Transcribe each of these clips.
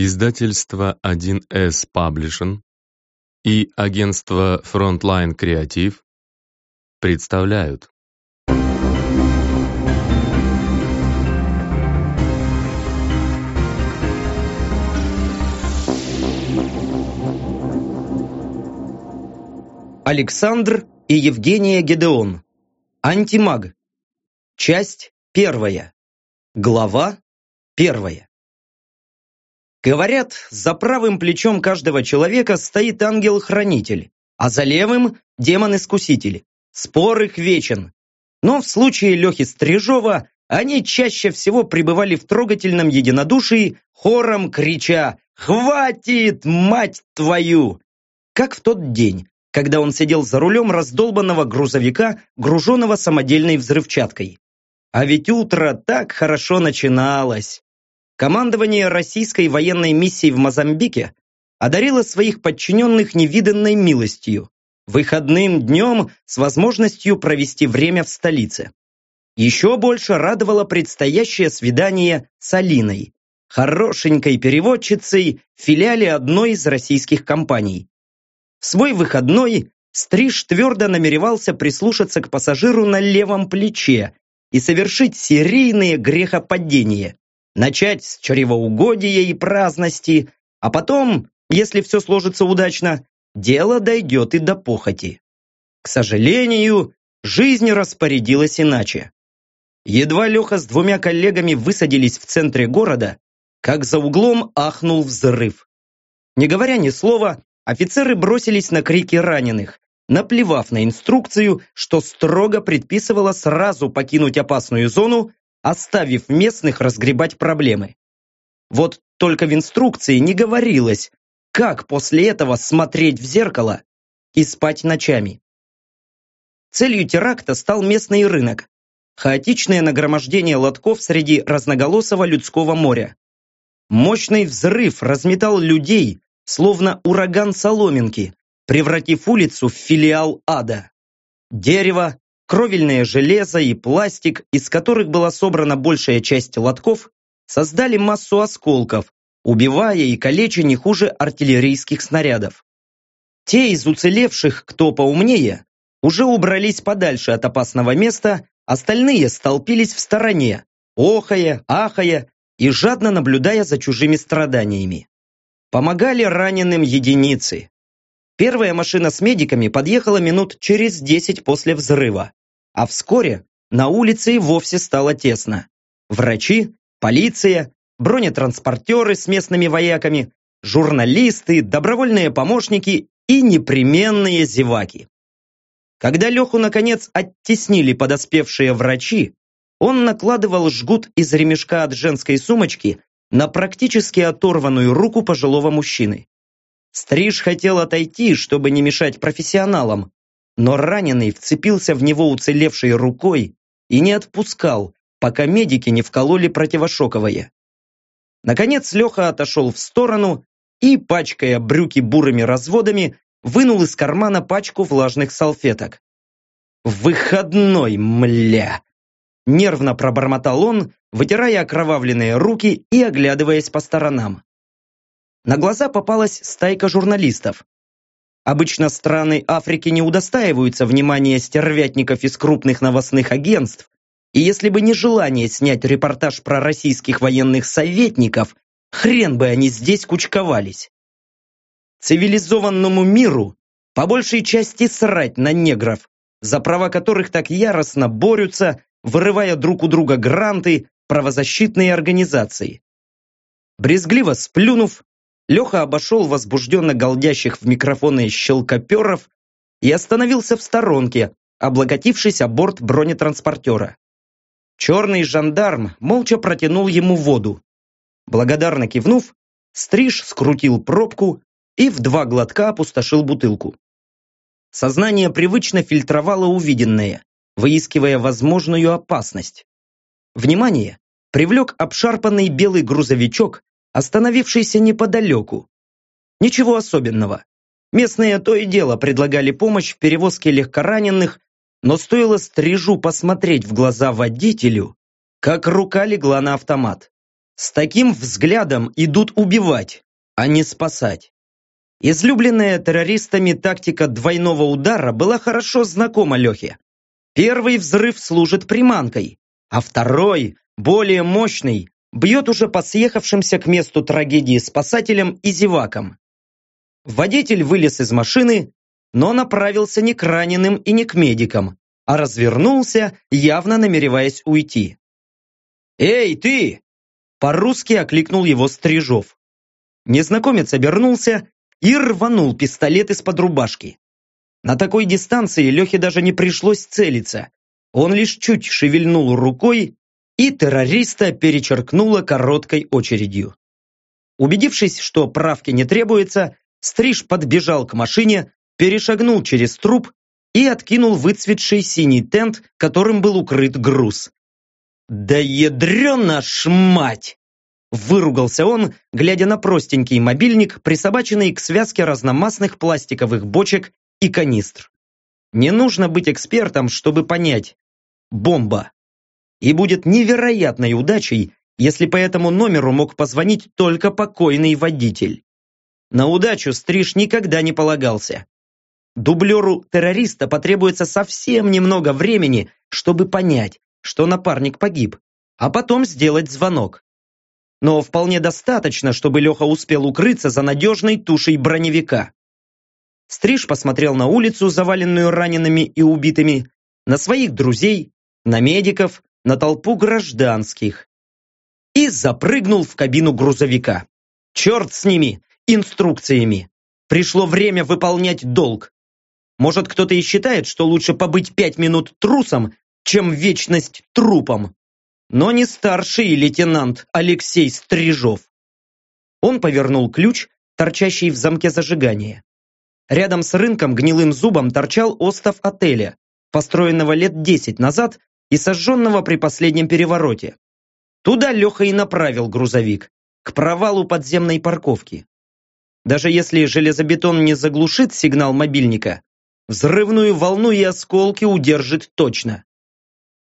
Издательство 1С Publishing и агентство Frontline Creative представляют Александр и Евгения Гедеон. Антимаг. Часть первая. Глава первая. Говорят, за правым плечом каждого человека стоит ангел-хранитель, а за левым – демон-искуситель. Спор их вечен. Но в случае Лехи Стрижова они чаще всего пребывали в трогательном единодушии, хором крича «Хватит, мать твою!» Как в тот день, когда он сидел за рулем раздолбанного грузовика, груженного самодельной взрывчаткой. А ведь утро так хорошо начиналось. Командование российской военной миссии в Мозамбике одарило своих подчиненных невиданной милостью, выходным днем с возможностью провести время в столице. Еще больше радовало предстоящее свидание с Алиной, хорошенькой переводчицей в филиале одной из российских компаний. В свой выходной Стриж твердо намеревался прислушаться к пассажиру на левом плече и совершить серийные грехопадения. Начать с чревоугодия и праздности, а потом, если все сложится удачно, дело дойдет и до похоти. К сожалению, жизнь распорядилась иначе. Едва Леха с двумя коллегами высадились в центре города, как за углом ахнул взрыв. Не говоря ни слова, офицеры бросились на крики раненых, наплевав на инструкцию, что строго предписывала сразу покинуть опасную зону оставив местных разгребать проблемы. Вот только в инструкции не говорилось, как после этого смотреть в зеркало и спать ночами. Целью теракта стал местный рынок, хаотичное нагромождение лотков среди разноголосого людского моря. Мощный взрыв разметал людей, словно ураган соломинки, превратив улицу в филиал ада. Дерево, Кровельное железо и пластик, из которых была собрана большая часть лотков, создали массу осколков, убивая и калеча не хуже артиллерийских снарядов. Те из уцелевших, кто поумнее, уже убрались подальше от опасного места, остальные столпились в стороне, охая, ахая и жадно наблюдая за чужими страданиями. Помогали раненым единицы. Первая машина с медиками подъехала минут через десять после взрыва. А вскоре на улице и вовсе стало тесно. Врачи, полиция, бронетранспортеры с местными вояками, журналисты, добровольные помощники и непременные зеваки. Когда Леху, наконец, оттеснили подоспевшие врачи, он накладывал жгут из ремешка от женской сумочки на практически оторванную руку пожилого мужчины. Стриж хотел отойти, чтобы не мешать профессионалам, но раненый вцепился в него уцелевшей рукой и не отпускал, пока медики не вкололи противошоковое. Наконец Леха отошел в сторону и, пачкая брюки бурыми разводами, вынул из кармана пачку влажных салфеток. «Выходной, мля!» Нервно пробормотал он, вытирая окровавленные руки и оглядываясь по сторонам. На глаза попалась стайка журналистов, Обычно страны Африки не удостаиваются внимания стервятников из крупных новостных агентств, и если бы не желание снять репортаж про российских военных советников, хрен бы они здесь кучковались. Цивилизованному миру по большей части срать на негров, за права которых так яростно борются, вырывая друг у друга гранты, правозащитные организации. Брезгливо сплюнув, Леха обошел возбужденно голдящих в микрофоны щелкоперов и остановился в сторонке, облокотившись о борт бронетранспортера. Черный жандарм молча протянул ему воду. Благодарно кивнув, Стриж скрутил пробку и в два глотка опустошил бутылку. Сознание привычно фильтровало увиденное, выискивая возможную опасность. Внимание привлек обшарпанный белый грузовичок, остановившийся неподалеку. Ничего особенного. Местные то и дело предлагали помощь в перевозке легкораненых, но стоило стрижу посмотреть в глаза водителю, как рука легла на автомат. С таким взглядом идут убивать, а не спасать. Излюбленная террористами тактика двойного удара была хорошо знакома Лехе. Первый взрыв служит приманкой, а второй, более мощный, бьет уже по съехавшимся к месту трагедии спасателям и зевакам. Водитель вылез из машины, но направился не к раненым и не к медикам, а развернулся, явно намереваясь уйти. «Эй, ты!» По-русски окликнул его Стрижов. Незнакомец обернулся и рванул пистолет из-под рубашки. На такой дистанции Лехе даже не пришлось целиться. Он лишь чуть шевельнул рукой, и террориста перечеркнуло короткой очередью. Убедившись, что правки не требуется, Стриж подбежал к машине, перешагнул через труп и откинул выцветший синий тент, которым был укрыт груз. «Да ядрена ж мать!» Выругался он, глядя на простенький мобильник, присобаченный к связке разномастных пластиковых бочек и канистр. Не нужно быть экспертом, чтобы понять. Бомба. И будет невероятной удачей, если по этому номеру мог позвонить только покойный водитель. На удачу Стриж никогда не полагался. Дублеру террориста потребуется совсем немного времени, чтобы понять, что напарник погиб, а потом сделать звонок но вполне достаточно, чтобы Леха успел укрыться за надежной тушей броневика. Стриж посмотрел на улицу, заваленную ранеными и убитыми, на своих друзей, на медиков, на толпу гражданских и запрыгнул в кабину грузовика. Черт с ними, инструкциями. Пришло время выполнять долг. Может, кто-то и считает, что лучше побыть пять минут трусом, чем вечность трупом но не старший лейтенант Алексей Стрижов. Он повернул ключ, торчащий в замке зажигания. Рядом с рынком гнилым зубом торчал остов отеля, построенного лет десять назад и сожженного при последнем перевороте. Туда Леха и направил грузовик, к провалу подземной парковки. Даже если железобетон не заглушит сигнал мобильника, взрывную волну и осколки удержит точно.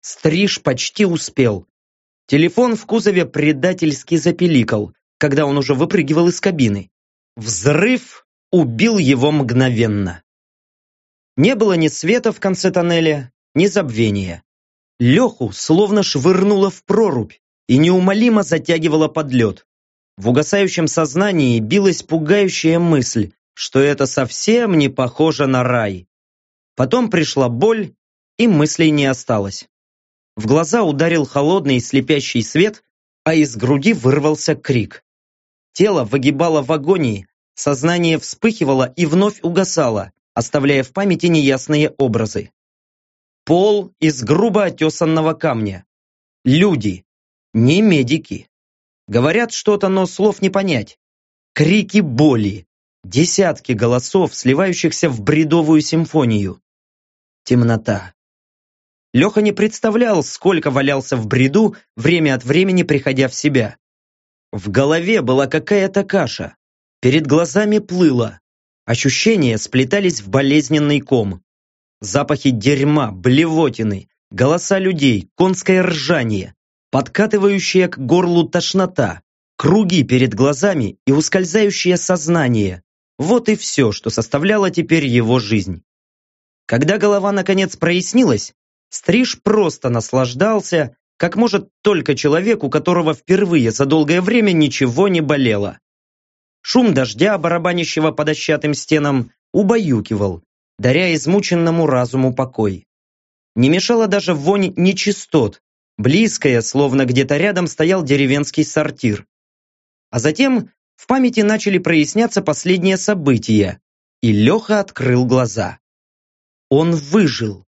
Стриж почти успел. Телефон в кузове предательски запеликал, когда он уже выпрыгивал из кабины. Взрыв убил его мгновенно. Не было ни света в конце тоннеля, ни забвения. Леху словно швырнуло в прорубь и неумолимо затягивало под лед. В угасающем сознании билась пугающая мысль, что это совсем не похоже на рай. Потом пришла боль, и мыслей не осталось. В глаза ударил холодный слепящий свет, а из груди вырвался крик. Тело выгибало в агонии, сознание вспыхивало и вновь угасало, оставляя в памяти неясные образы. Пол из грубо отесанного камня. Люди, не медики. Говорят что-то, но слов не понять. Крики боли. Десятки голосов, сливающихся в бредовую симфонию. Темнота. Леха не представлял, сколько валялся в бреду, время от времени приходя в себя. В голове была какая-то каша. Перед глазами плыло. Ощущения сплетались в болезненный ком. Запахи дерьма, блевотины, голоса людей, конское ржание, подкатывающая к горлу тошнота, круги перед глазами и ускользающее сознание. Вот и все, что составляло теперь его жизнь. Когда голова наконец прояснилась, Стриж просто наслаждался, как может только человек, у которого впервые за долгое время ничего не болело. Шум дождя, барабанящего по дощатым стенам, убаюкивал, даря измученному разуму покой. Не мешала даже вонь нечистот, близкая, словно где-то рядом стоял деревенский сортир. А затем в памяти начали проясняться последние события, и Леха открыл глаза. Он выжил.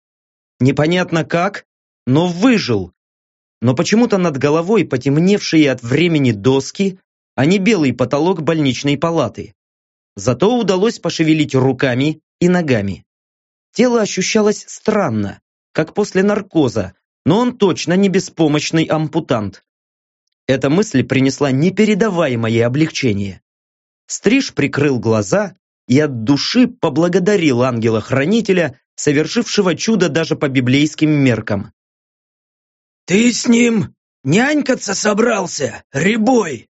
Непонятно как, но выжил. Но почему-то над головой потемневшие от времени доски, а не белый потолок больничной палаты. Зато удалось пошевелить руками и ногами. Тело ощущалось странно, как после наркоза, но он точно не беспомощный ампутант. Эта мысль принесла непередаваемое облегчение. Стриж прикрыл глаза и от души поблагодарил ангела-хранителя совершившего чудо даже по библейским меркам. «Ты с ним нянькаться собрался, ребой!»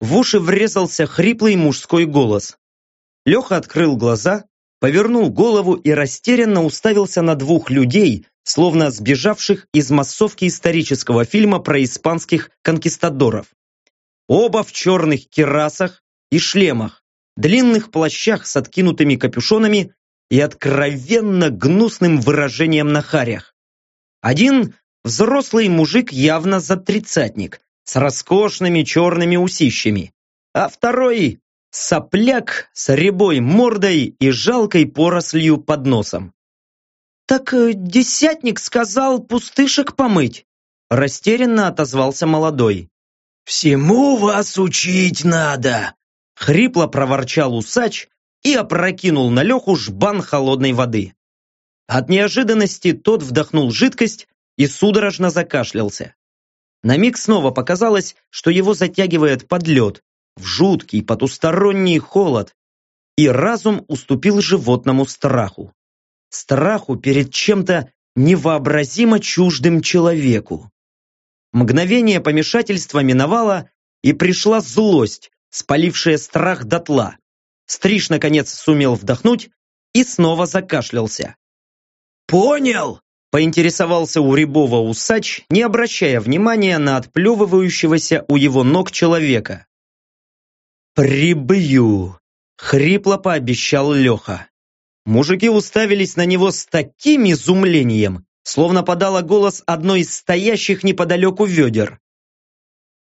В уши врезался хриплый мужской голос. Леха открыл глаза, повернул голову и растерянно уставился на двух людей, словно сбежавших из массовки исторического фильма про испанских конкистадоров. Оба в черных керасах и шлемах, длинных плащах с откинутыми капюшонами и откровенно гнусным выражением на харях. Один – взрослый мужик явно за тридцатник, с роскошными черными усищами, а второй – сопляк с рябой мордой и жалкой порослью под носом. «Так э, десятник сказал пустышек помыть», – растерянно отозвался молодой. «Всему вас учить надо!» – хрипло проворчал усач и опрокинул на Леху жбан холодной воды. От неожиданности тот вдохнул жидкость и судорожно закашлялся. На миг снова показалось, что его затягивает под лед, в жуткий потусторонний холод, и разум уступил животному страху. Страху перед чем-то невообразимо чуждым человеку. Мгновение помешательства миновало, и пришла злость, спалившая страх дотла. Стриж, наконец, сумел вдохнуть и снова закашлялся. «Понял!» – поинтересовался у Рябова усач, не обращая внимания на отплевывающегося у его ног человека. «Прибью!» – хрипло пообещал Леха. Мужики уставились на него с таким изумлением, словно подала голос одной из стоящих неподалеку ведер.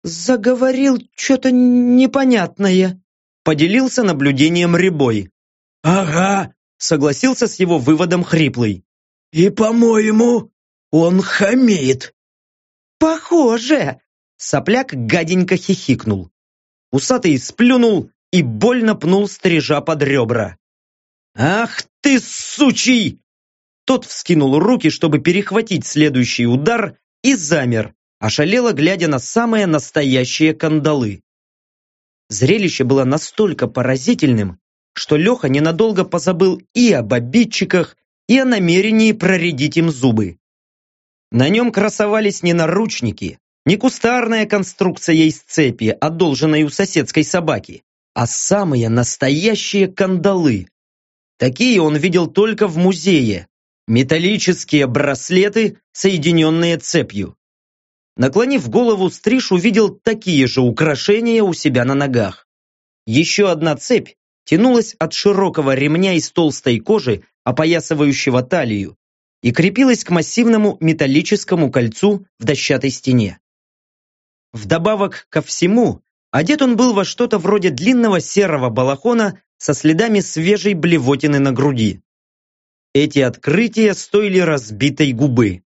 «Заговорил что-то непонятное», поделился наблюдением Рябой. «Ага», согласился с его выводом Хриплый. «И, по-моему, он хамит». «Похоже!» Сопляк гаденько хихикнул. Усатый сплюнул и больно пнул стрижа под ребра. «Ах ты, сучий!» Тот вскинул руки, чтобы перехватить следующий удар, и замер, ошалело глядя на самые настоящие кандалы. Зрелище было настолько поразительным, что Леха ненадолго позабыл и об обидчиках, и о намерении проредить им зубы. На нем красовались не наручники, не кустарная конструкция из цепи, одолженной у соседской собаки, а самые настоящие кандалы. Такие он видел только в музее. Металлические браслеты, соединенные цепью. Наклонив голову, Стриж увидел такие же украшения у себя на ногах. Еще одна цепь тянулась от широкого ремня из толстой кожи, опоясывающего талию, и крепилась к массивному металлическому кольцу в дощатой стене. Вдобавок ко всему, одет он был во что-то вроде длинного серого балахона со следами свежей блевотины на груди. Эти открытия стоили разбитой губы.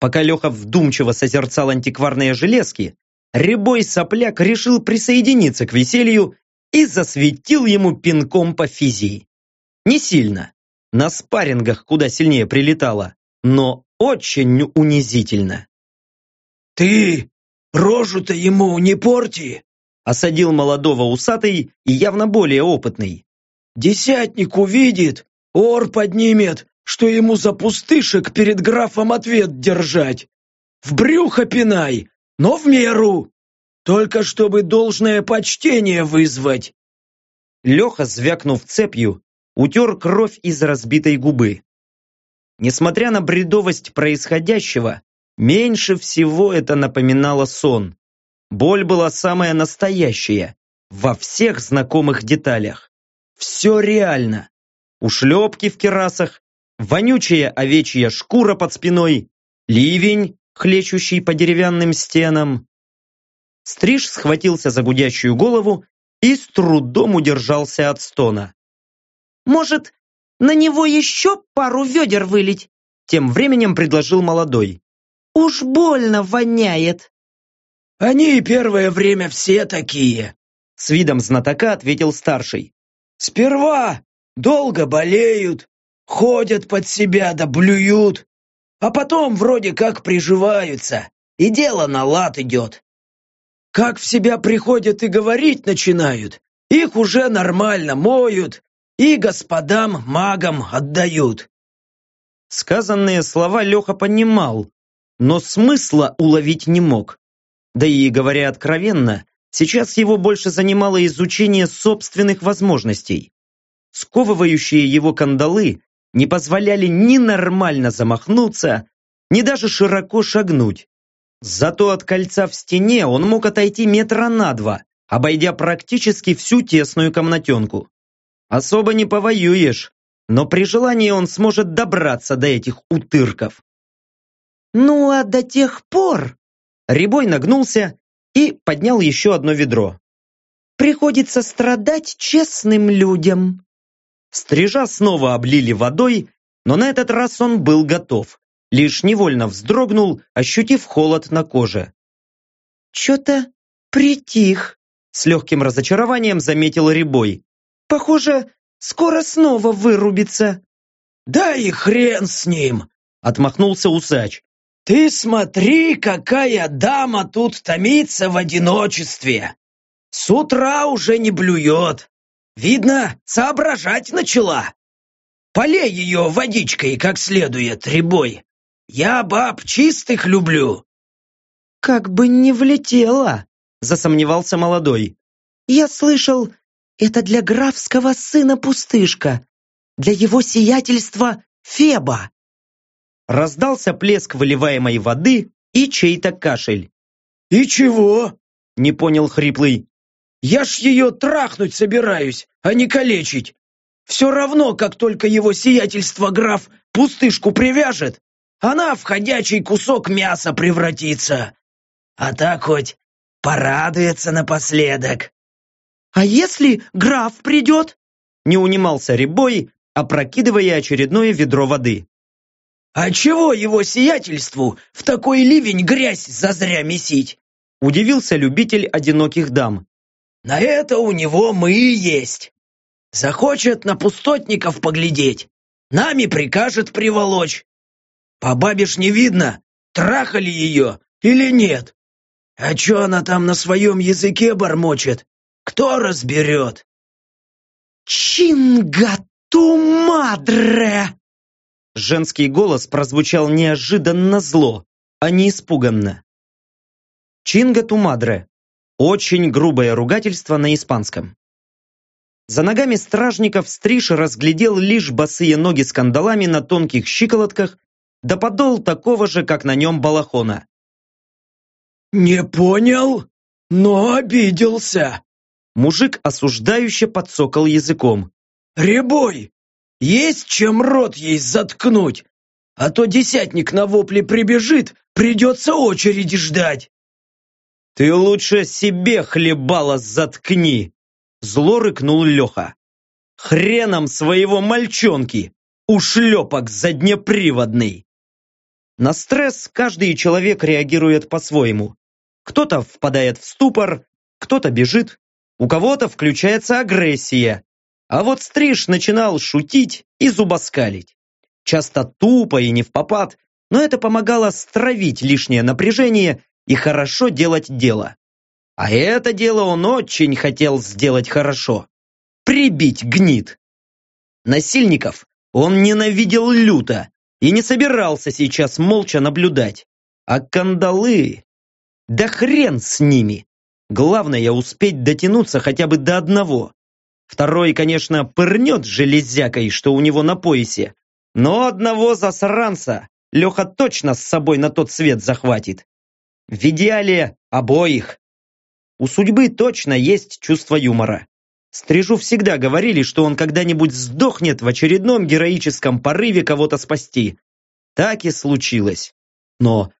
Пока Леха вдумчиво созерцал антикварные железки, рябой сопляк решил присоединиться к веселью и засветил ему пинком по физии. Не сильно, на спаррингах куда сильнее прилетало, но очень унизительно. «Ты рожу-то ему не порти!» осадил молодого усатый и явно более опытный. «Десятник увидит, ор поднимет, что ему за пустышек перед графом ответ держать. В брюхо пинай, но в меру. Только чтобы должное почтение вызвать. Леха, звякнув цепью, утер кровь из разбитой губы. Несмотря на бредовость происходящего, меньше всего это напоминало сон. Боль была самая настоящая, во всех знакомых деталях. Все реально. Ушлепки в керасах, вонючая овечья шкура под спиной, ливень, хлещущий по деревянным стенам. Стриж схватился за гудящую голову и с трудом удержался от стона. «Может, на него еще пару ведер вылить?» Тем временем предложил молодой. «Уж больно воняет!» «Они первое время все такие!» С видом знатока ответил старший. «Сперва долго болеют, Ходят под себя да блюют, а потом вроде как приживаются, и дело на лад идет. Как в себя приходят и говорить начинают, их уже нормально моют и господам магам отдают. Сказанные слова Леха понимал, но смысла уловить не мог. Да и, говоря откровенно, сейчас его больше занимало изучение собственных возможностей. Сковывающие его кандалы не позволяли ни нормально замахнуться, ни даже широко шагнуть. Зато от кольца в стене он мог отойти метра на два, обойдя практически всю тесную комнатенку. Особо не повоюешь, но при желании он сможет добраться до этих утырков. «Ну а до тех пор...» Рябой нагнулся и поднял еще одно ведро. «Приходится страдать честным людям». Стрижа снова облили водой, но на этот раз он был готов. Лишь невольно вздрогнул, ощутив холод на коже. «Че-то притих», — с легким разочарованием заметил Рябой. «Похоже, скоро снова вырубится». «Да и хрен с ним!» — отмахнулся усач. «Ты смотри, какая дама тут томится в одиночестве! С утра уже не блюет! Видно, соображать начала! Полей ее водичкой как следует, ребой! Я баб чистых люблю!» «Как бы не влетела!» — засомневался молодой. «Я слышал, это для графского сына пустышка, для его сиятельства Феба!» Раздался плеск выливаемой воды и чей-то кашель. «И чего?» — не понял хриплый. «Я ж ее трахнуть собираюсь, а не калечить. Все равно, как только его сиятельство граф пустышку привяжет, она в ходячий кусок мяса превратится. А так хоть порадуется напоследок». «А если граф придет?» Не унимался Рябой, опрокидывая очередное ведро воды. «А чего его сиятельству в такой ливень грязь зазря месить?» Удивился любитель одиноких дам. «На это у него мы и есть. Захочет на пустотников поглядеть, нами прикажет приволочь. По бабе ж не видно, трахали ее или нет. А чё она там на своем языке бормочет, кто разберет?» «Чингату мадре!» Женский голос прозвучал неожиданно зло, а не испуганно. Чинга тумадре. Очень грубое ругательство на испанском. За ногами стражников Стриж разглядел лишь босые ноги с кандалами на тонких щиколотках, да подол такого же, как на нем балахона. «Не понял, но обиделся!» Мужик осуждающе подсокал языком. «Рябой, есть чем рот ей заткнуть, а то десятник на вопли прибежит, придется очереди ждать. Ты лучше себе хлебала заткни, зло рыкнул Леха. Хреном своего мальчонки, ушлепок заднеприводный. На стресс каждый человек реагирует по-своему. Кто-то впадает в ступор, кто-то бежит, у кого-то включается агрессия, а вот Стриж начинал шутить и зубоскалить. Часто тупо и не в попад, но это помогало стравить лишнее напряжение и хорошо делать дело. А это дело он очень хотел сделать хорошо. Прибить гнит. Насильников он ненавидел люто и не собирался сейчас молча наблюдать. А кандалы... Да хрен с ними! Главное успеть дотянуться хотя бы до одного. Второй, конечно, пырнет железякой, что у него на поясе. Но одного засранца Леха точно с собой на тот свет захватит. В идеале обоих. У судьбы точно есть чувство юмора. Стрижу всегда говорили, что он когда-нибудь сдохнет в очередном героическом порыве кого-то спасти. Так и случилось. Но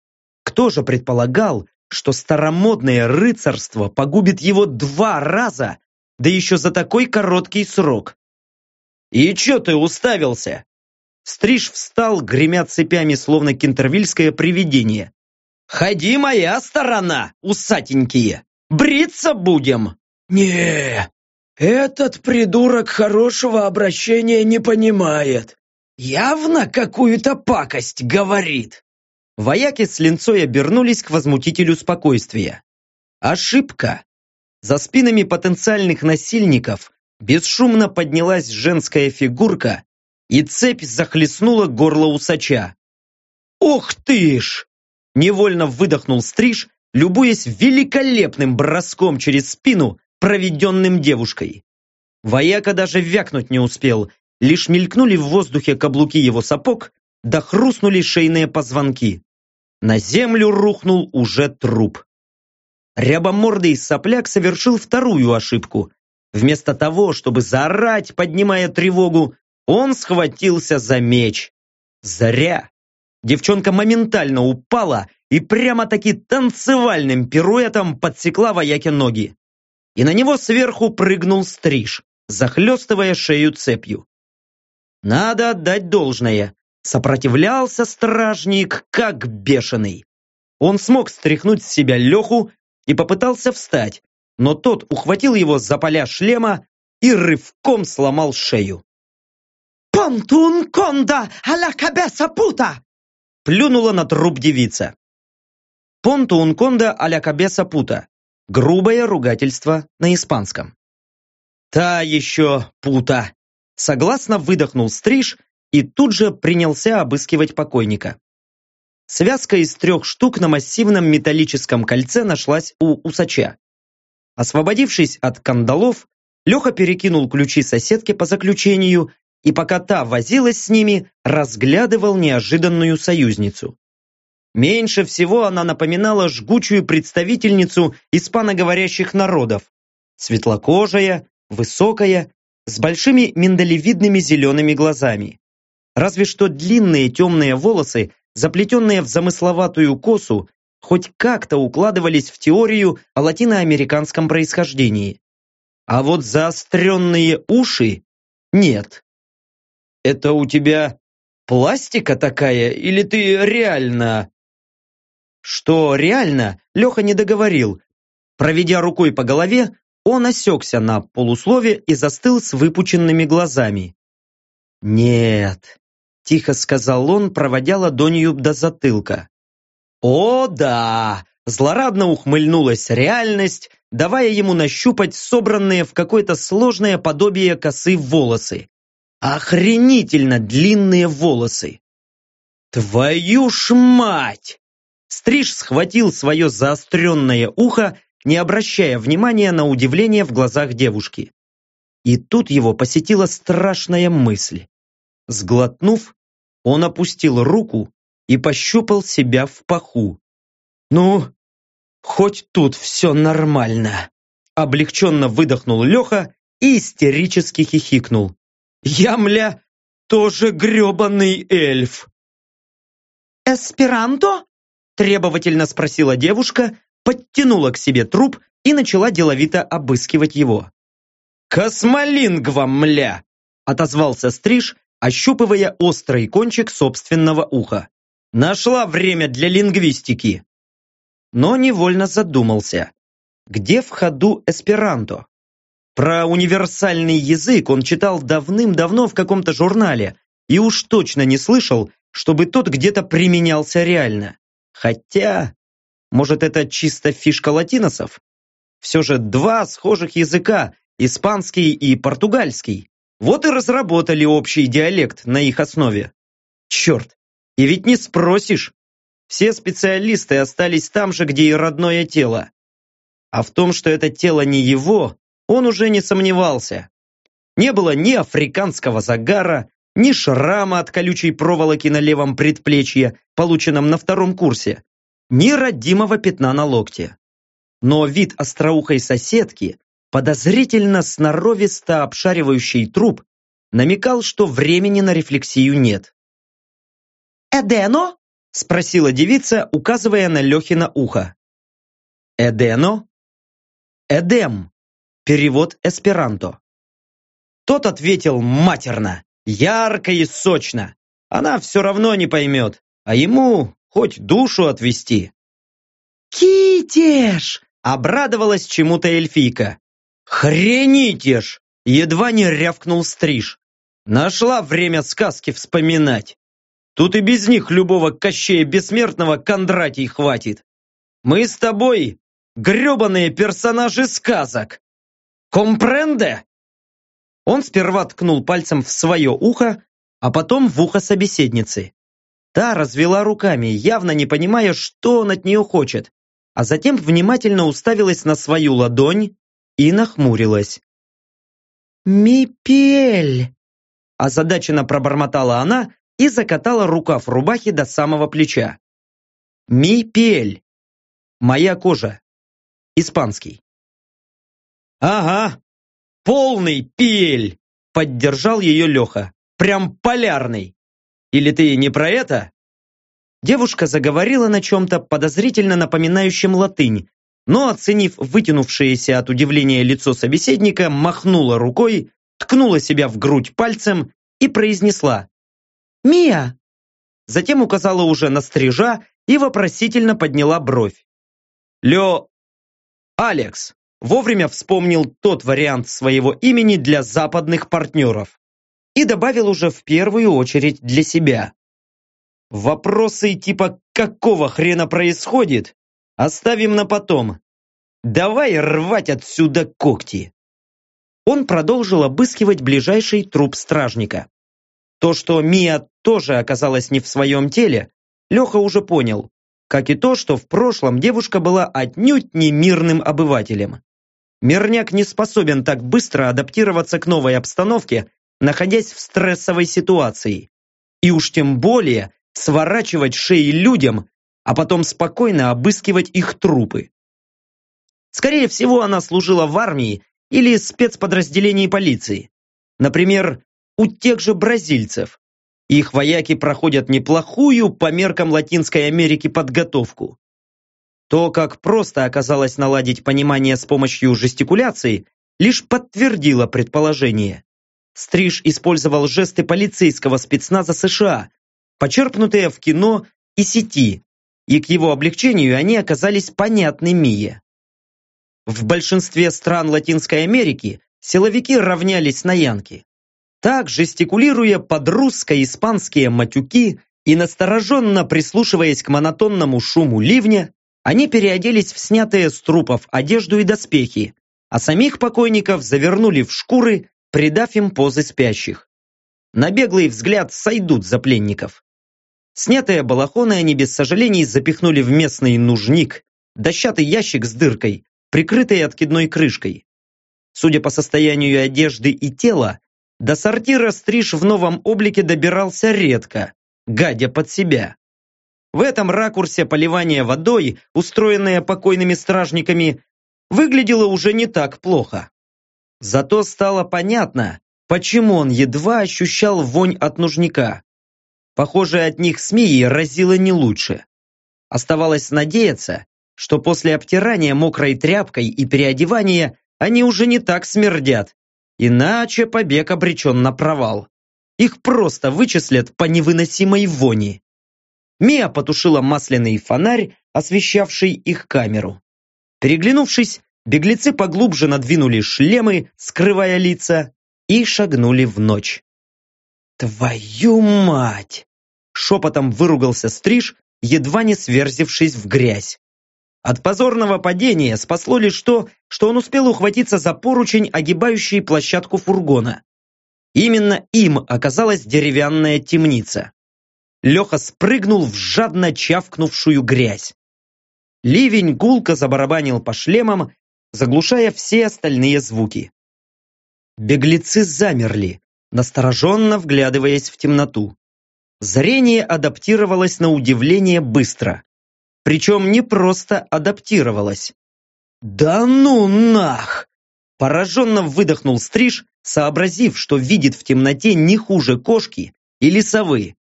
кто же предполагал, что старомодное рыцарство погубит его два раза да еще за такой короткий срок. «И че ты уставился?» Стриж встал, гремя цепями, словно кентервильское привидение. «Ходи моя сторона, усатенькие! Бриться будем!» «Не, этот придурок хорошего обращения не понимает. Явно какую-то пакость говорит!» Вояки с линцой обернулись к возмутителю спокойствия. Ошибка. За спинами потенциальных насильников бесшумно поднялась женская фигурка, и цепь захлестнула горло усача. «Ох ты ж!» Невольно выдохнул стриж, любуясь великолепным броском через спину, проведенным девушкой. Вояка даже вякнуть не успел, лишь мелькнули в воздухе каблуки его сапог, да хрустнули шейные позвонки. На землю рухнул уже труп. Рябомордый сопляк совершил вторую ошибку. Вместо того, чтобы заорать, поднимая тревогу, он схватился за меч. Зря. Девчонка моментально упала и прямо-таки танцевальным пируэтом подсекла вояке ноги. И на него сверху прыгнул стриж, захлестывая шею цепью. Надо отдать должное. Сопротивлялся стражник, как бешеный. Он смог стряхнуть с себя Леху и попытался встать, но тот ухватил его за поля шлема и рывком сломал шею. «Понтун конда аля кабеса пута!» Плюнула на труп девица. Понтун конда аля кабеса пута. Грубое ругательство на испанском. Та еще пута. Согласно выдохнул стриж и тут же принялся обыскивать покойника. Связка из трех штук на массивном металлическом кольце нашлась у усача. Освободившись от кандалов, Леха перекинул ключи соседке по заключению и пока та возилась с ними, разглядывал неожиданную союзницу. Меньше всего она напоминала жгучую представительницу испаноговорящих народов. Светлокожая, высокая, с большими миндалевидными зелеными глазами. Разве что длинные темные волосы, заплетенные в замысловатую косу, хоть как-то укладывались в теорию о латиноамериканском происхождении. А вот заостренные уши – нет. Это у тебя пластика такая или ты реально? Что реально, Леха не договорил. Проведя рукой по голове, он осекся на полуслове и застыл с выпученными глазами. «Нет», – тихо сказал он, проводя ладонью до затылка. «О, да!» – злорадно ухмыльнулась реальность, давая ему нащупать собранные в какое-то сложное подобие косы волосы. Охренительно длинные волосы! Твою ж мать! Стриж схватил свое заостренное ухо, не обращая внимания на удивление в глазах девушки. И тут его посетила страшная мысль. Сглотнув, он опустил руку и пощупал себя в паху. «Ну, хоть тут все нормально!» Облегченно выдохнул Леха и истерически хихикнул. Я, мля, тоже гребаный эльф. «Эсперанто?» – требовательно спросила девушка, подтянула к себе труп и начала деловито обыскивать его. «Космолингва, мля!» – отозвался Стриж, ощупывая острый кончик собственного уха. «Нашла время для лингвистики!» Но невольно задумался. Где в ходу эсперанто? Про универсальный язык он читал давным-давно в каком-то журнале и уж точно не слышал, чтобы тот где-то применялся реально. Хотя, может это чисто фишка латиносов? Все же два схожих языка, испанский и португальский. Вот и разработали общий диалект на их основе. Черт, и ведь не спросишь. Все специалисты остались там же, где и родное тело. А в том, что это тело не его, он уже не сомневался. Не было ни африканского загара, ни шрама от колючей проволоки на левом предплечье, полученном на втором курсе, ни родимого пятна на локте. Но вид остроухой соседки, подозрительно сноровисто обшаривающий труп, намекал, что времени на рефлексию нет. «Эдено?» – спросила девица, указывая на Лехина ухо. «Эдено?» «Эдем», Перевод эсперанто. Тот ответил матерно, ярко и сочно. Она все равно не поймет, а ему хоть душу отвести. «Китеш!» — обрадовалась чему-то эльфийка. «Хренитеш!» — едва не рявкнул стриж. Нашла время сказки вспоминать. Тут и без них любого Кощея Бессмертного Кондратий хватит. Мы с тобой гребаные персонажи сказок. Компренде? Он сперва ткнул пальцем в свое ухо, а потом в ухо собеседницы. Та развела руками, явно не понимая, что он от нее хочет. а затем внимательно уставилась на свою ладонь и нахмурилась. «Мипель!» Озадаченно пробормотала она и закатала рукав рубахи до самого плеча. «Мипель!» «Моя кожа!» Испанский. «Ага, полный пель!» Поддержал ее Леха. «Прям полярный! Или ты не про это?» Девушка заговорила на чем-то подозрительно напоминающем латынь, но, оценив вытянувшееся от удивления лицо собеседника, махнула рукой, ткнула себя в грудь пальцем и произнесла «Мия!». Затем указала уже на стрижа и вопросительно подняла бровь. Лё... Алекс вовремя вспомнил тот вариант своего имени для западных партнеров и добавил уже в первую очередь для себя. Вопросы типа «какого хрена происходит?» Оставим на потом. Давай рвать отсюда когти. Он продолжил обыскивать ближайший труп стражника. То, что Мия тоже оказалась не в своем теле, Леха уже понял, как и то, что в прошлом девушка была отнюдь не мирным обывателем. Мирняк не способен так быстро адаптироваться к новой обстановке, находясь в стрессовой ситуации. И уж тем более сворачивать шеи людям, а потом спокойно обыскивать их трупы. Скорее всего, она служила в армии или спецподразделении полиции. Например, у тех же бразильцев. Их вояки проходят неплохую по меркам Латинской Америки подготовку. То, как просто оказалось наладить понимание с помощью жестикуляции, лишь подтвердило предположение. Стриж использовал жесты полицейского спецназа США, почерпнутые в кино и сети, и к его облегчению они оказались понятны Мие. В большинстве стран Латинской Америки силовики равнялись на янки. Так, жестикулируя под русско-испанские матюки и настороженно прислушиваясь к монотонному шуму ливня, они переоделись в снятые с трупов одежду и доспехи, а самих покойников завернули в шкуры, придав им позы спящих. На беглый взгляд сойдут за пленников. Снятые балахоны они без сожалений запихнули в местный нужник, дощатый ящик с дыркой, прикрытый откидной крышкой. Судя по состоянию одежды и тела, до сортира стриж в новом облике добирался редко, гадя под себя. В этом ракурсе поливание водой, устроенное покойными стражниками, выглядело уже не так плохо. Зато стало понятно, почему он едва ощущал вонь от нужника. Похоже, от них СМИ разило не лучше. Оставалось надеяться, что после обтирания мокрой тряпкой и переодевания они уже не так смердят, иначе побег обречен на провал. Их просто вычислят по невыносимой вони. Мия потушила масляный фонарь, освещавший их камеру. Переглянувшись, беглецы поглубже надвинули шлемы, скрывая лица, и шагнули в ночь. «Твою мать!» Шепотом выругался Стриж, едва не сверзившись в грязь. От позорного падения спасло лишь то, что он успел ухватиться за поручень, огибающий площадку фургона. Именно им оказалась деревянная темница. Леха спрыгнул в жадно чавкнувшую грязь. Ливень гулко забарабанил по шлемам, заглушая все остальные звуки. Беглецы замерли, настороженно вглядываясь в темноту. Зрение адаптировалось на удивление быстро. Причем не просто адаптировалось. «Да ну нах!» Пораженно выдохнул Стриж, сообразив, что видит в темноте не хуже кошки или совы.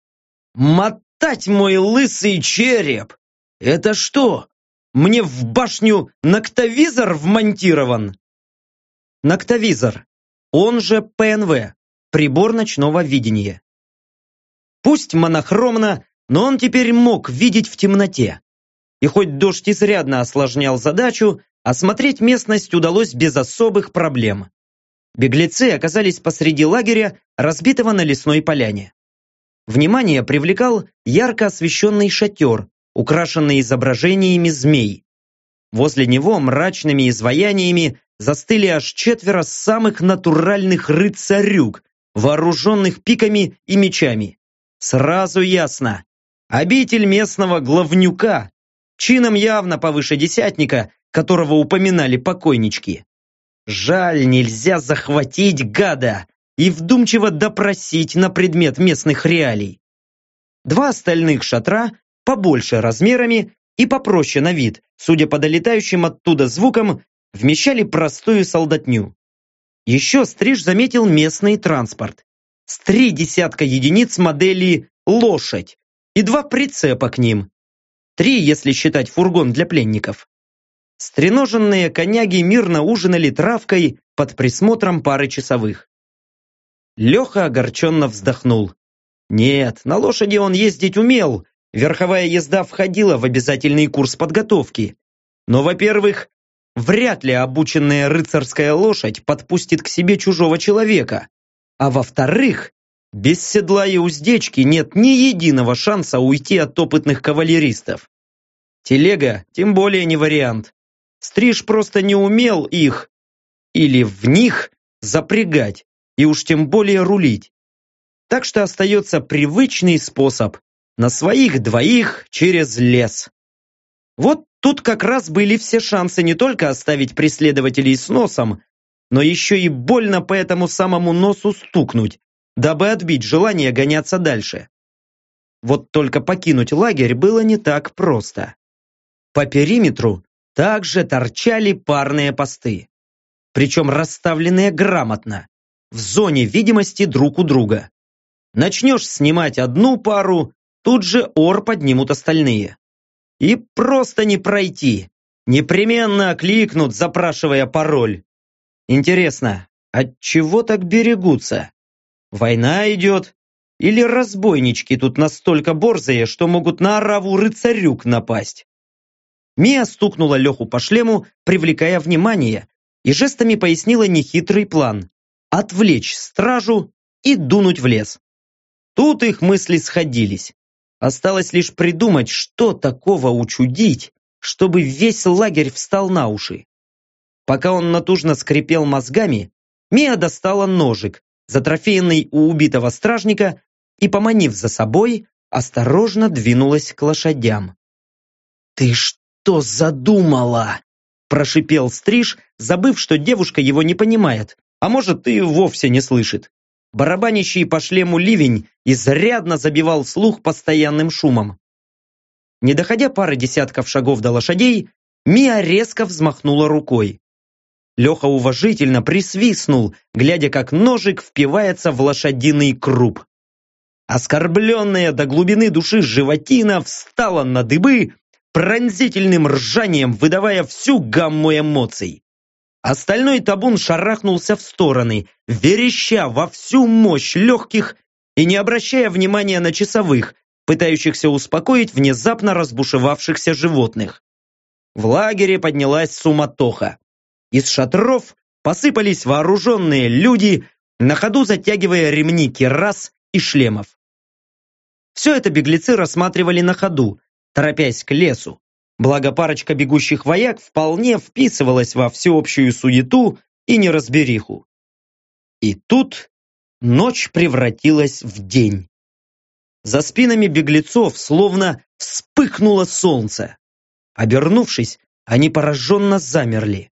«Мотать мой лысый череп! Это что, мне в башню ноктовизор вмонтирован?» Ноктовизор, он же ПНВ, прибор ночного видения. Пусть монохромно, но он теперь мог видеть в темноте. И хоть дождь изрядно осложнял задачу, осмотреть местность удалось без особых проблем. Беглецы оказались посреди лагеря, разбитого на лесной поляне. Внимание привлекал ярко освещенный шатер, украшенный изображениями змей. Возле него мрачными изваяниями застыли аж четверо самых натуральных рыцарюк, вооруженных пиками и мечами. Сразу ясно. Обитель местного главнюка, чином явно повыше десятника, которого упоминали покойнички. Жаль, нельзя захватить гада и вдумчиво допросить на предмет местных реалий. Два остальных шатра, побольше размерами и попроще на вид, судя по долетающим оттуда звукам, вмещали простую солдатню. Еще Стриж заметил местный транспорт. С три десятка единиц модели «Лошадь» и два прицепа к ним. Три, если считать фургон для пленников. Стреноженные коняги мирно ужинали травкой под присмотром пары часовых. Леха огорченно вздохнул. Нет, на лошади он ездить умел, верховая езда входила в обязательный курс подготовки. Но, во-первых, вряд ли обученная рыцарская лошадь подпустит к себе чужого человека. А во-вторых, без седла и уздечки нет ни единого шанса уйти от опытных кавалеристов. Телега тем более не вариант. Стриж просто не умел их, или в них, запрягать, и уж тем более рулить. Так что остается привычный способ на своих двоих через лес. Вот тут как раз были все шансы не только оставить преследователей с носом, но еще и больно по этому самому носу стукнуть, дабы отбить желание гоняться дальше. Вот только покинуть лагерь было не так просто. По периметру также торчали парные посты, причем расставленные грамотно, в зоне видимости друг у друга. Начнешь снимать одну пару, тут же ор поднимут остальные. И просто не пройти. Непременно окликнут, запрашивая пароль. Интересно, от чего так берегутся? Война идет? Или разбойнички тут настолько борзые, что могут на ораву рыцарюк напасть? Мия стукнула Леху по шлему, привлекая внимание, и жестами пояснила нехитрый план отвлечь стражу и дунуть в лес. Тут их мысли сходились. Осталось лишь придумать, что такого учудить, чтобы весь лагерь встал на уши. Пока он натужно скрипел мозгами, Мия достала ножик, затрофеянный у убитого стражника, и, поманив за собой, осторожно двинулась к лошадям. «Ты что задумала?» прошипел Стриж, забыв, что девушка его не понимает, а может и вовсе не слышит. Барабанящий по шлему ливень изрядно забивал слух постоянным шумом. Не доходя пары десятков шагов до лошадей, Мия резко взмахнула рукой. Леха уважительно присвистнул, глядя, как ножик впивается в лошадиный круп. Оскорбленная до глубины души животина встала на дыбы, пронзительным ржанием выдавая всю гамму эмоций. Остальной табун шарахнулся в стороны, вереща во всю мощь легких и не обращая внимания на часовых, пытающихся успокоить внезапно разбушевавшихся животных. В лагере поднялась суматоха. Из шатров посыпались вооруженные люди, на ходу затягивая ремни керас и шлемов. Все это беглецы рассматривали на ходу, торопясь к лесу, Благо парочка бегущих вояк вполне вписывалась во всеобщую суету и неразбериху. И тут ночь превратилась в день. За спинами беглецов словно вспыхнуло солнце. Обернувшись, они пораженно замерли.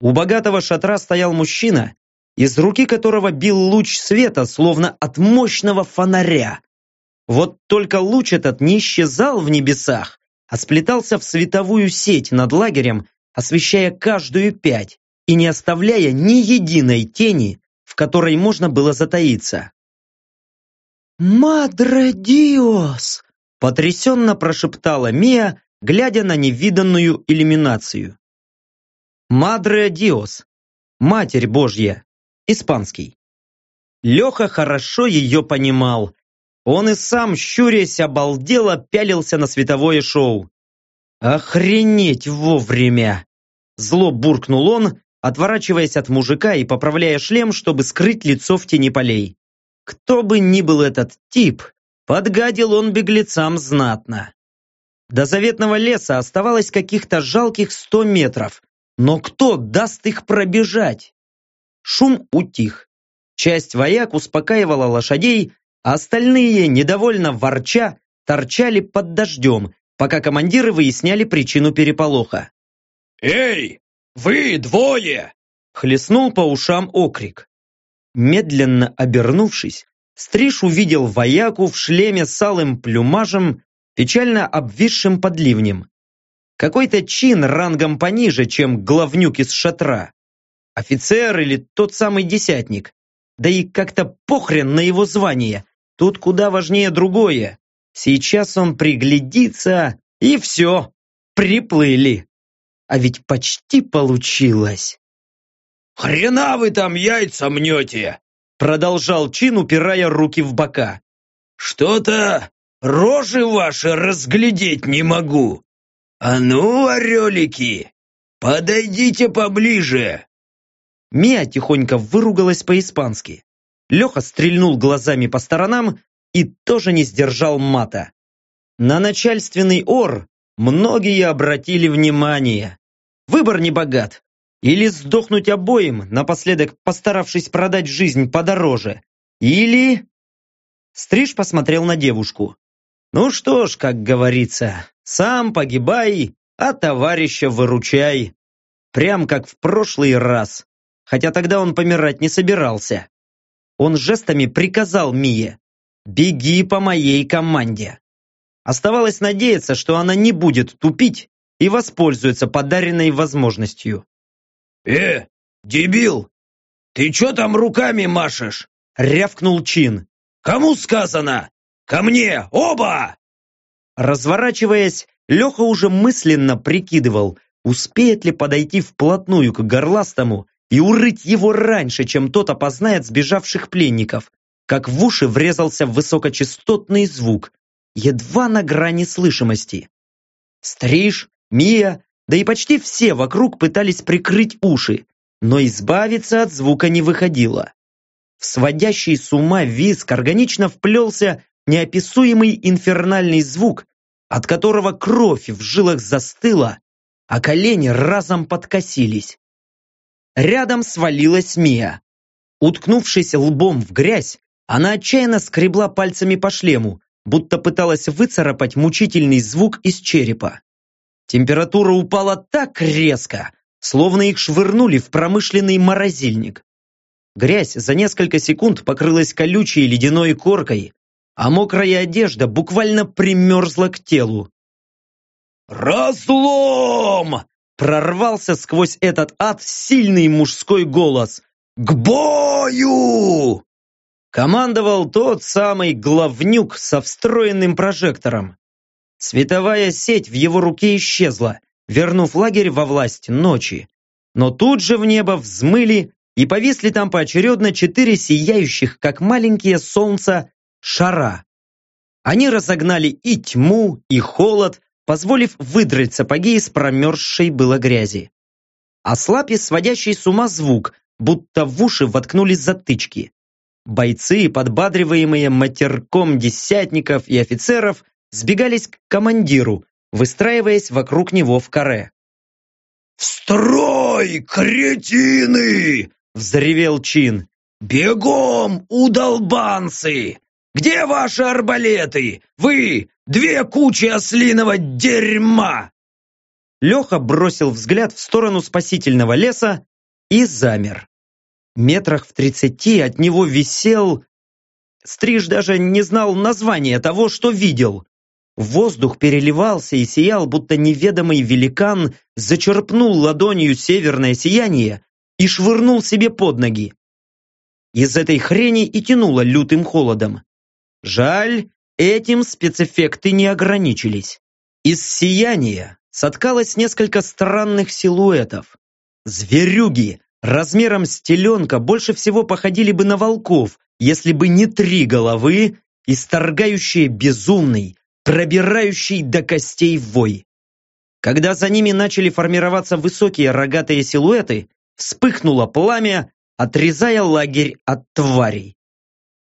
У богатого шатра стоял мужчина, из руки которого бил луч света, словно от мощного фонаря. Вот только луч этот не исчезал в небесах, а сплетался в световую сеть над лагерем, освещая каждую пять и не оставляя ни единой тени, в которой можно было затаиться. «Мадре Диос!» – потрясенно прошептала Мия, глядя на невиданную иллюминацию. «Мадре Диос» – Матерь Божья, испанский. Леха хорошо ее понимал он и сам, щурясь, обалдело пялился на световое шоу. «Охренеть вовремя!» Зло буркнул он, отворачиваясь от мужика и поправляя шлем, чтобы скрыть лицо в тени полей. Кто бы ни был этот тип, подгадил он беглецам знатно. До заветного леса оставалось каких-то жалких сто метров, но кто даст их пробежать? Шум утих. Часть вояк успокаивала лошадей, остальные, недовольно ворча, торчали под дождем, пока командиры выясняли причину переполоха. «Эй, вы двое!» Хлестнул по ушам окрик. Медленно обернувшись, Стриж увидел вояку в шлеме с алым плюмажем, печально обвисшим под ливнем. Какой-то чин рангом пониже, чем главнюк из шатра. Офицер или тот самый десятник. Да и как-то похрен на его звание. Тут куда важнее другое. Сейчас он приглядится, и все, приплыли. А ведь почти получилось. «Хрена вы там яйца мнете!» Продолжал Чин, упирая руки в бока. «Что-то рожи ваши разглядеть не могу. А ну, орелики, подойдите поближе!» Мия тихонько выругалась по-испански. Леха стрельнул глазами по сторонам и тоже не сдержал мата. На начальственный ор многие обратили внимание. Выбор не богат. Или сдохнуть обоим, напоследок постаравшись продать жизнь подороже. Или... Стриж посмотрел на девушку. Ну что ж, как говорится, сам погибай, а товарища выручай. Прям как в прошлый раз. Хотя тогда он помирать не собирался. Он жестами приказал Мие «Беги по моей команде». Оставалось надеяться, что она не будет тупить и воспользуется подаренной возможностью. «Э, дебил! Ты чё там руками машешь?» — рявкнул Чин. «Кому сказано? Ко мне! Оба!» Разворачиваясь, Леха уже мысленно прикидывал, успеет ли подойти вплотную к горластому и урыть его раньше, чем тот опознает сбежавших пленников, как в уши врезался высокочастотный звук, едва на грани слышимости. Стриж, Мия, да и почти все вокруг пытались прикрыть уши, но избавиться от звука не выходило. В сводящий с ума визг органично вплелся неописуемый инфернальный звук, от которого кровь в жилах застыла, а колени разом подкосились. Рядом свалилась Мия. Уткнувшись лбом в грязь, она отчаянно скребла пальцами по шлему, будто пыталась выцарапать мучительный звук из черепа. Температура упала так резко, словно их швырнули в промышленный морозильник. Грязь за несколько секунд покрылась колючей ледяной коркой, а мокрая одежда буквально примерзла к телу. «Разлом!» Прорвался сквозь этот ад сильный мужской голос. «К бою!» Командовал тот самый главнюк со встроенным прожектором. Световая сеть в его руке исчезла, вернув лагерь во власть ночи. Но тут же в небо взмыли и повисли там поочередно четыре сияющих, как маленькие солнца, шара. Они разогнали и тьму, и холод, позволив выдрать сапоги из промерзшей было грязи. Ослаб и сводящий с ума звук, будто в уши воткнулись затычки. Бойцы, подбадриваемые матерком десятников и офицеров, сбегались к командиру, выстраиваясь вокруг него в каре. «В строй, кретины!» — взревел Чин. «Бегом, удолбанцы! Где ваши арбалеты? Вы, две кучи ослиного дерьма!» Леха бросил взгляд в сторону спасительного леса и замер. Метрах в тридцати от него висел... Стриж даже не знал названия того, что видел. Воздух переливался и сиял, будто неведомый великан зачерпнул ладонью северное сияние и швырнул себе под ноги. Из этой хрени и тянуло лютым холодом. Жаль, этим спецэффекты не ограничились. Из сияния соткалось несколько странных силуэтов. Зверюги размером с теленка больше всего походили бы на волков, если бы не три головы, исторгающие безумный, пробирающий до костей вой. Когда за ними начали формироваться высокие рогатые силуэты, вспыхнуло пламя, отрезая лагерь от тварей.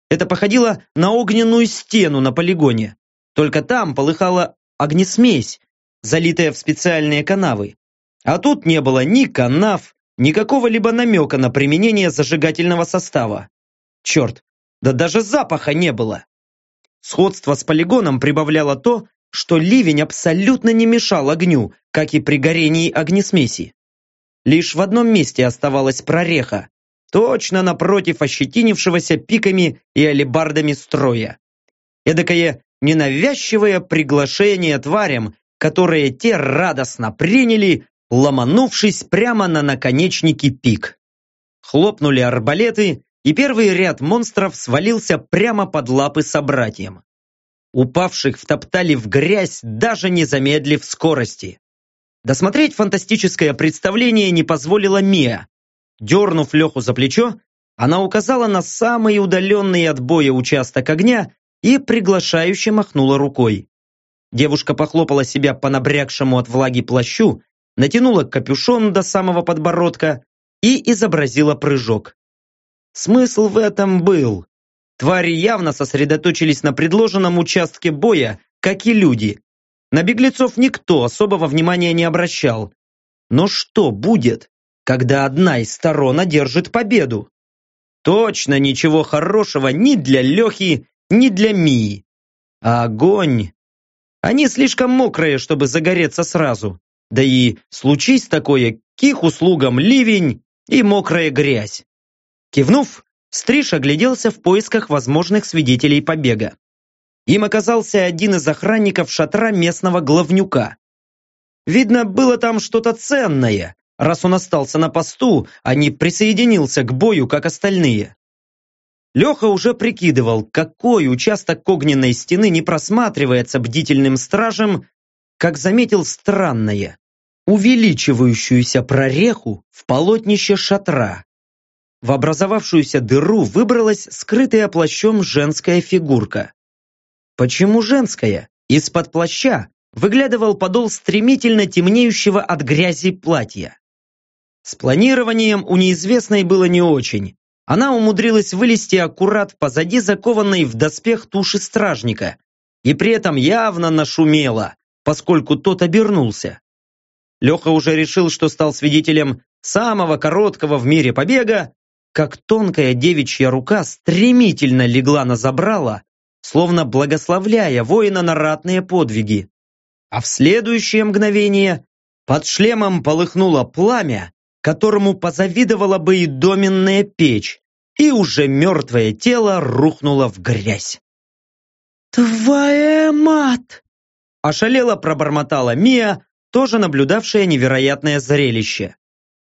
Это походило на огненную стену на полигоне. Только там полыхала огнесмесь, залитая в специальные канавы. А тут не было ни канав, ни какого-либо намека на применение зажигательного состава. Черт, да даже запаха не было. Сходство с полигоном прибавляло то, что ливень абсолютно не мешал огню, как и при горении огнесмеси. Лишь в одном месте оставалась прореха, точно напротив ощетинившегося пиками и алебардами строя. Эдакое ненавязчивое приглашение тварям, которые те радостно приняли, ломанувшись прямо на наконечники пик. Хлопнули арбалеты, и первый ряд монстров свалился прямо под лапы собратьям. Упавших втоптали в грязь, даже не замедлив скорости. Досмотреть фантастическое представление не позволила Мия. Дернув Леху за плечо, она указала на самый удаленный от боя участок огня и приглашающе махнула рукой. Девушка похлопала себя по набрякшему от влаги плащу, натянула капюшон до самого подбородка и изобразила прыжок. Смысл в этом был. Твари явно сосредоточились на предложенном участке боя, как и люди. На беглецов никто особого внимания не обращал. Но что будет, когда одна из сторон одержит победу? Точно ничего хорошего ни для Лехи, ни для Мии. А огонь... Они слишком мокрые, чтобы загореться сразу. Да и случись такое, к их услугам ливень и мокрая грязь. Кивнув, Стриж огляделся в поисках возможных свидетелей побега. Им оказался один из охранников шатра местного главнюка. Видно, было там что-то ценное, раз он остался на посту, а не присоединился к бою, как остальные. Леха уже прикидывал, какой участок огненной стены не просматривается бдительным стражем, как заметил странное, увеличивающуюся прореху в полотнище шатра. В образовавшуюся дыру выбралась скрытая плащом женская фигурка. Почему женская? Из-под плаща выглядывал подол стремительно темнеющего от грязи платья. С планированием у неизвестной было не очень. Она умудрилась вылезти аккурат позади закованной в доспех туши стражника и при этом явно нашумела, поскольку тот обернулся. Леха уже решил, что стал свидетелем самого короткого в мире побега, как тонкая девичья рука стремительно легла на забрало, словно благословляя воина на ратные подвиги. А в следующее мгновение под шлемом полыхнуло пламя, которому позавидовала бы и доменная печь, и уже мертвое тело рухнуло в грязь. «Твоя мать!» Ошалело пробормотала Мия, тоже наблюдавшая невероятное зрелище.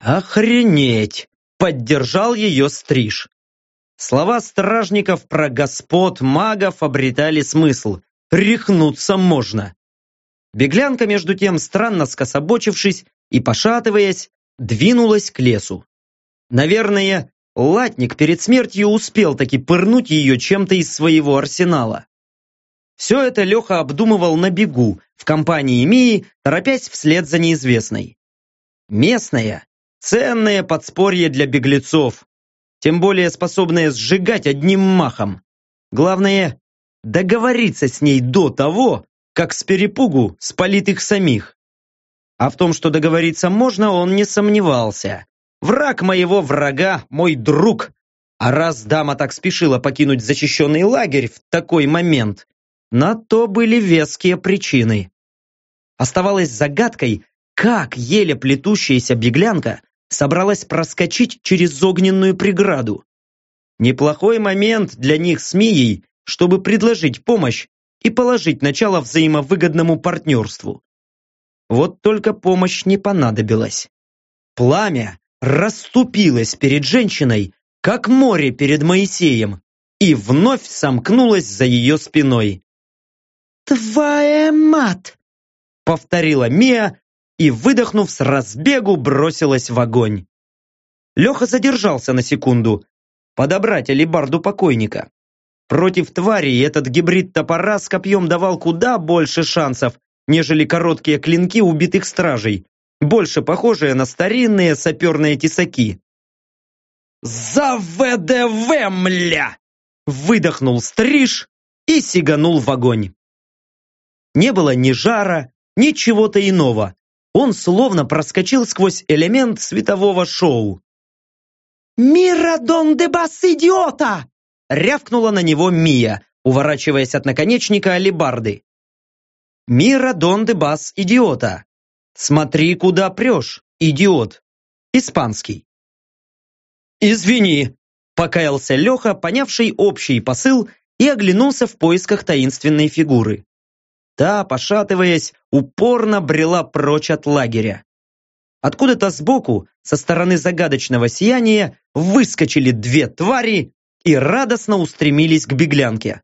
«Охренеть!» Поддержал ее стриж. Слова стражников про господ магов обретали смысл. Рехнуться можно. Беглянка, между тем, странно скособочившись и пошатываясь, двинулась к лесу. Наверное, латник перед смертью успел таки пырнуть ее чем-то из своего арсенала. Все это Леха обдумывал на бегу, в компании Мии, торопясь вслед за неизвестной. Местная, Ценное подспорье для беглецов, тем более способное сжигать одним махом. Главное, договориться с ней до того, как с перепугу спалит их самих. А в том, что договориться можно, он не сомневался. Враг моего врага – мой друг. А раз дама так спешила покинуть защищенный лагерь в такой момент, на то были веские причины. Оставалось загадкой, как еле плетущаяся беглянка собралась проскочить через огненную преграду. Неплохой момент для них с Мией, чтобы предложить помощь и положить начало взаимовыгодному партнерству. Вот только помощь не понадобилась. Пламя расступилось перед женщиной, как море перед Моисеем, и вновь сомкнулось за ее спиной. «Твоя мать!» — повторила Мия, и, выдохнув с разбегу, бросилась в огонь. Леха задержался на секунду, подобрать алибарду покойника. Против твари этот гибрид топора с копьем давал куда больше шансов, нежели короткие клинки убитых стражей, больше похожие на старинные саперные тесаки. «За ВДВ, мля!» Выдохнул стриж и сиганул в огонь. Не было ни жара, ни чего-то иного он словно проскочил сквозь элемент светового шоу. «Мирадон де бас идиота!» рявкнула на него Мия, уворачиваясь от наконечника алебарды. «Мира дон бас идиота». «Смотри, куда прешь, идиот». Испанский. «Извини», – покаялся Леха, понявший общий посыл, и оглянулся в поисках таинственной фигуры. Та, пошатываясь, упорно брела прочь от лагеря. Откуда-то сбоку, со стороны загадочного сияния, выскочили две твари и радостно устремились к беглянке.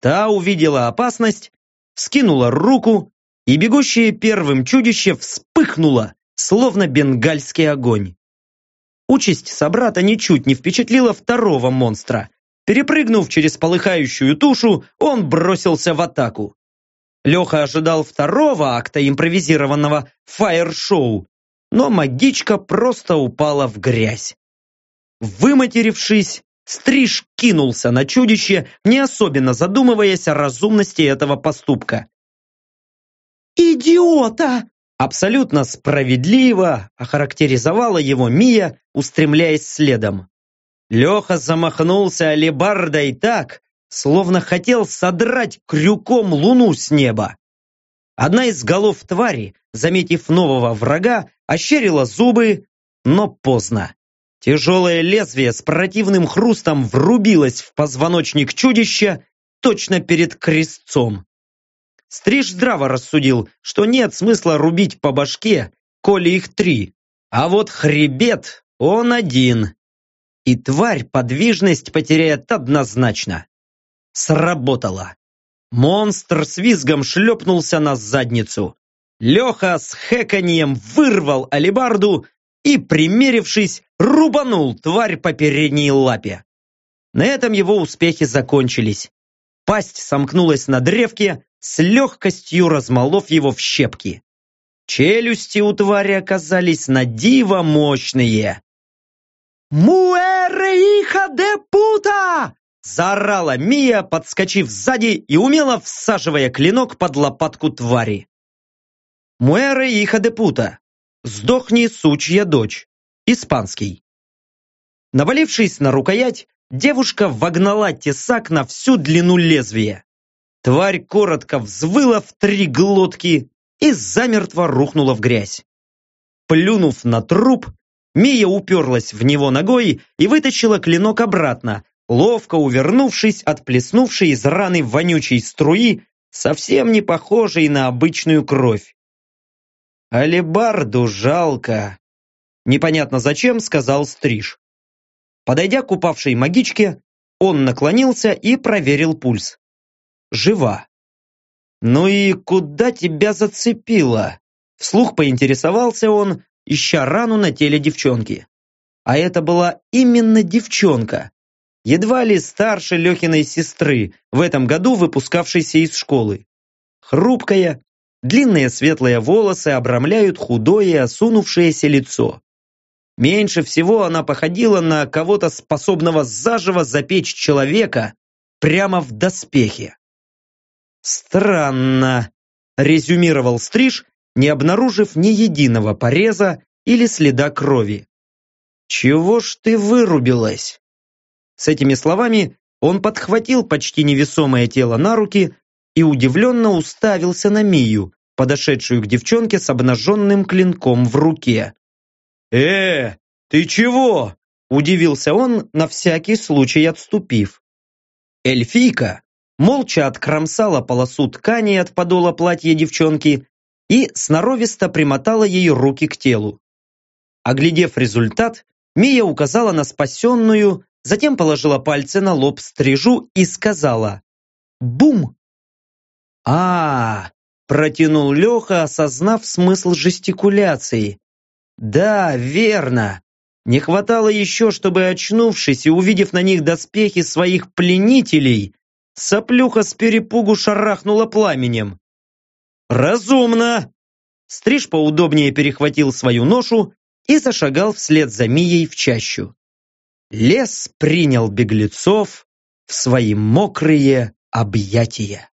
Та увидела опасность, скинула руку, и бегущее первым чудище вспыхнуло, словно бенгальский огонь. Участь собрата ничуть не впечатлила второго монстра. Перепрыгнув через полыхающую тушу, он бросился в атаку. Леха ожидал второго акта импровизированного фаер-шоу, но магичка просто упала в грязь. Выматерившись, Стриж кинулся на чудище, не особенно задумываясь о разумности этого поступка. «Идиота!» Абсолютно справедливо охарактеризовала его Мия, устремляясь следом. Леха замахнулся алебардой так, словно хотел содрать крюком луну с неба. Одна из голов твари, заметив нового врага, ощерила зубы, но поздно. Тяжелое лезвие с противным хрустом врубилось в позвоночник чудища точно перед крестцом. Стриж здраво рассудил, что нет смысла рубить по башке, коли их три, а вот хребет он один. И тварь подвижность потеряет однозначно. Сработало. Монстр с визгом шлепнулся на задницу. Леха с хэканьем вырвал алебарду и, примерившись, рубанул тварь по передней лапе. На этом его успехи закончились. Пасть сомкнулась на древке, с легкостью размолов его в щепки. Челюсти у твари оказались на диво мощные. «Муэре иха де пута!» Заорала Мия, подскочив сзади и умело всаживая клинок под лопатку твари. Муэре иха де пута. Сдохни, сучья дочь. Испанский. Навалившись на рукоять, девушка вогнала тесак на всю длину лезвия. Тварь коротко взвыла в три глотки и замертво рухнула в грязь. Плюнув на труп, Мия уперлась в него ногой и вытащила клинок обратно, ловко увернувшись от плеснувшей из раны вонючей струи, совсем не похожей на обычную кровь. «Алебарду жалко», — непонятно зачем сказал Стриж. Подойдя к упавшей магичке, он наклонился и проверил пульс. Жива. «Ну и куда тебя зацепило?» Вслух поинтересовался он, ища рану на теле девчонки. А это была именно девчонка, едва ли старше Лехиной сестры, в этом году выпускавшейся из школы. Хрупкая, длинные светлые волосы обрамляют худое и осунувшееся лицо. Меньше всего она походила на кого-то способного заживо запечь человека прямо в доспехе. «Странно», – резюмировал Стриж, не обнаружив ни единого пореза или следа крови. «Чего ж ты вырубилась?» С этими словами он подхватил почти невесомое тело на руки и удивленно уставился на Мию, подошедшую к девчонке с обнаженным клинком в руке. «Э, ты чего?» – удивился он, на всякий случай отступив. Эльфийка молча откромсала полосу ткани от подола платья девчонки и сноровисто примотала ей руки к телу. Оглядев результат, Мия указала на спасенную, затем положила пальцы на лоб стрижу и сказала «Бум!». А, протянул Леха, осознав смысл жестикуляции. «Да, верно. Не хватало еще, чтобы, очнувшись и увидев на них доспехи своих пленителей, соплюха с перепугу шарахнула пламенем. «Разумно!» Стриж поудобнее перехватил свою ношу и зашагал вслед за Мией в чащу. Лес принял беглецов в свои мокрые объятия.